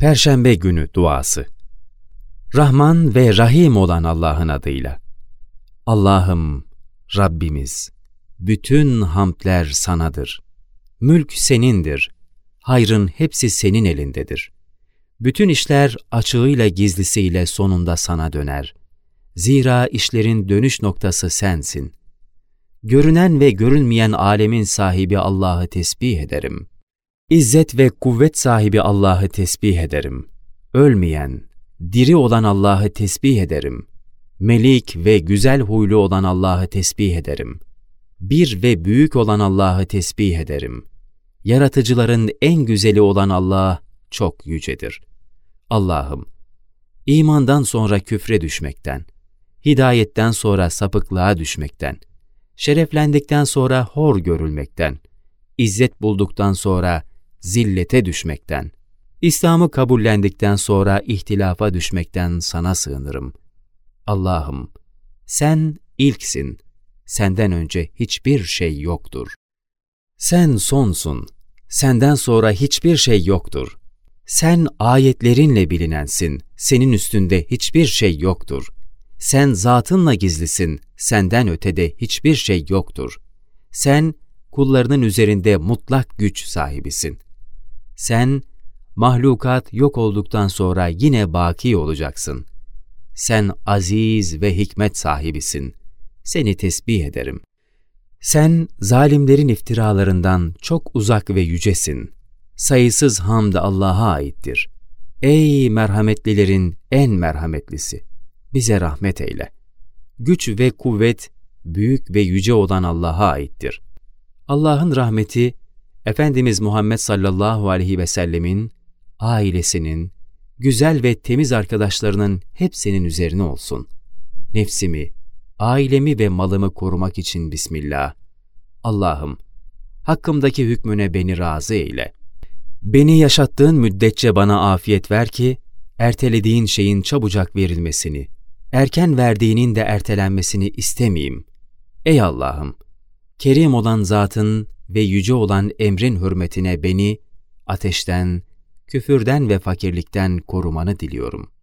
Perşembe günü duası. Rahman ve Rahim olan Allah'ın adıyla. Allah'ım, Rabbimiz, bütün hamdler sanadır. Mülk senindir. Hayrın hepsi senin elindedir. Bütün işler açığıyla gizlisiyle sonunda sana döner. Zira işlerin dönüş noktası sensin. Görünen ve görünmeyen alemin sahibi Allah'ı tesbih ederim. İzzet ve kuvvet sahibi Allah'ı tesbih ederim. Ölmeyen, diri olan Allah'ı tesbih ederim. Melik ve güzel huylu olan Allah'ı tesbih ederim. Bir ve büyük olan Allah'ı tesbih ederim. Yaratıcıların en güzeli olan Allah çok yücedir. Allah'ım, imandan sonra küfre düşmekten, hidayetten sonra sapıklığa düşmekten, şereflendikten sonra hor görülmekten, izzet bulduktan sonra zillete düşmekten, İslam'ı kabullendikten sonra ihtilafa düşmekten sana sığınırım. Allah'ım, sen ilksin, senden önce hiçbir şey yoktur. Sen sonsun, senden sonra hiçbir şey yoktur. Sen ayetlerinle bilinensin, senin üstünde hiçbir şey yoktur. Sen zatınla gizlisin, senden ötede hiçbir şey yoktur. Sen kullarının üzerinde mutlak güç sahibisin. Sen mahlukat yok olduktan sonra yine baki olacaksın. Sen aziz ve hikmet sahibisin. Seni tesbih ederim. Sen zalimlerin iftiralarından çok uzak ve yücesin. Sayısız hamd Allah'a aittir. Ey merhametlilerin en merhametlisi! Bize rahmet eyle. Güç ve kuvvet büyük ve yüce olan Allah'a aittir. Allah'ın rahmeti, Efendimiz Muhammed sallallahu aleyhi ve sellemin, ailesinin, güzel ve temiz arkadaşlarının hepsinin üzerine olsun. Nefsimi, ailemi ve malımı korumak için Bismillah. Allah'ım, hakkımdaki hükmüne beni razı eyle. Beni yaşattığın müddetçe bana afiyet ver ki, ertelediğin şeyin çabucak verilmesini, erken verdiğinin de ertelenmesini istemeyeyim. Ey Allah'ım! Kerim olan zatın ve yüce olan emrin hürmetine beni ateşten, küfürden ve fakirlikten korumanı diliyorum.''